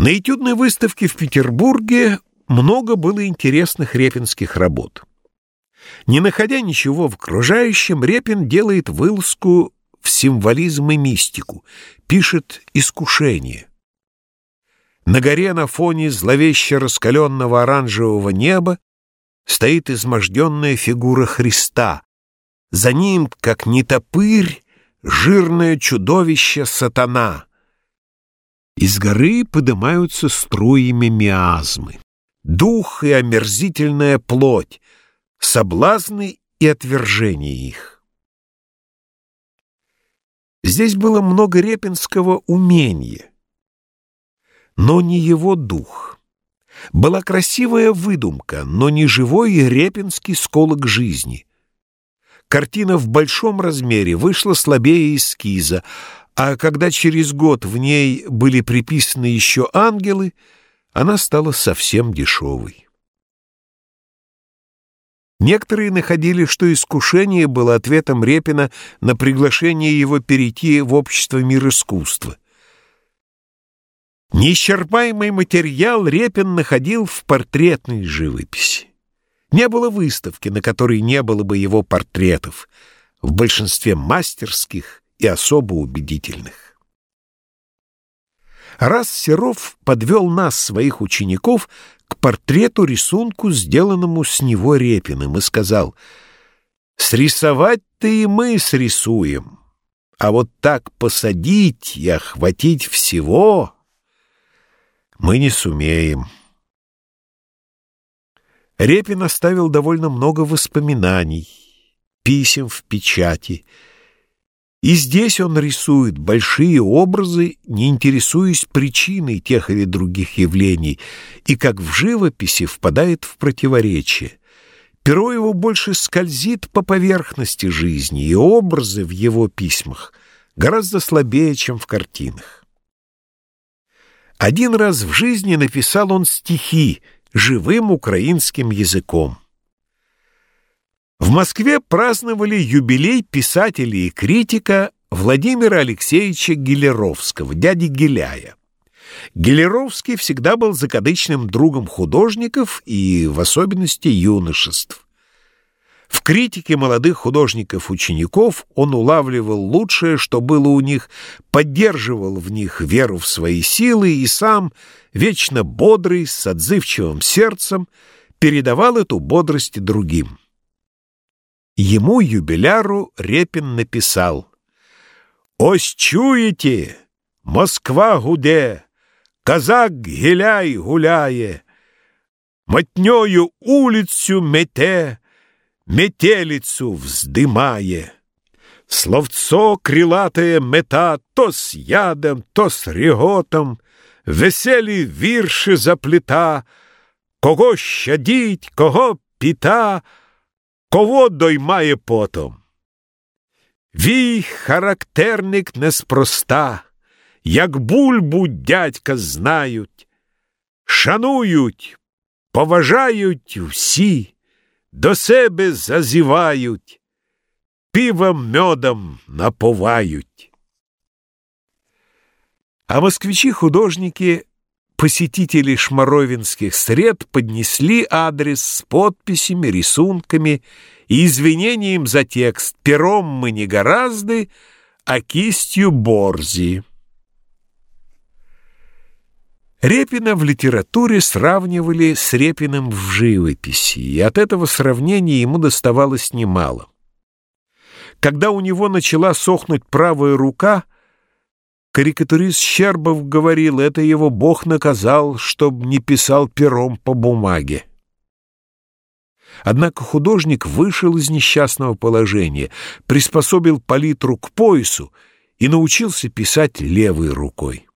На этюдной выставке в Петербурге много было интересных репинских работ. Не находя ничего в окружающем, Репин делает вылазку в символизм и мистику, пишет «Искушение». На горе на фоне зловеще раскаленного оранжевого неба стоит изможденная фигура Христа. За ним, как нетопырь, жирное чудовище сатана. Из горы поднимаются струями миазмы. Дух и омерзительная плоть, соблазны и отвержение их. Здесь было много репинского умения, но не его дух. Была красивая выдумка, но не живой репинский сколок жизни. Картина в большом размере вышла слабее эскиза, а когда через год в ней были приписаны еще ангелы, она стала совсем дешевой. Некоторые находили, что искушение было ответом Репина на приглашение его перейти в общество мир искусства. Неисчерпаемый материал Репин находил в портретной живописи. Не было выставки, на которой не было бы его портретов, в большинстве мастерских и особо убедительных. Раз Серов подвел нас, своих учеников, к портрету-рисунку, сделанному с него Репиным, и сказал, «Срисовать-то и мы срисуем, а вот так посадить и охватить всего...» мы не сумеем. Репин оставил довольно много воспоминаний, писем в печати, и здесь он рисует большие образы, не интересуясь причиной тех или других явлений, и как в живописи впадает в противоречие. Перо его больше скользит по поверхности жизни, и образы в его письмах гораздо слабее, чем в картинах. Один раз в жизни написал он стихи живым украинским языком. В Москве праздновали юбилей писателя и критика Владимира Алексеевича Гелеровского, дяди Геляя. Гелеровский всегда был закадычным другом художников и, в особенности, юношеств. В критике молодых художников-учеников он улавливал лучшее, что было у них, поддерживал в них веру в свои силы и сам, вечно бодрый, с отзывчивым сердцем, передавал эту бодрость другим. Ему, юбиляру, Репин написал «Ось чуете, Москва гуде, казак геляй гуляє, Матнёю улицу мете, метелицу вздымае. Словцо крилатое мета то с ядом, то с реготом, Веселі вірші запліта, Кого щадіть, кого піта, кого доймає потом. Вій характерник неспроста, як бульбу дядька знають, шанують, поважають всі до себе зазівають, пивом медом наповають. А москвичи-художники, посетители шмаровинских сред, поднесли адрес с подписями, рисунками и извинением за текст «Пером мы не гораздо, а кистью борзи». Репина в литературе сравнивали с Репиным в живописи, и от этого сравнения ему доставалось немало. Когда у него начала сохнуть правая рука, карикатурист Щербов говорил, это его Бог наказал, чтоб не писал пером по бумаге. Однако художник вышел из несчастного положения, приспособил палитру к поясу и научился писать левой рукой.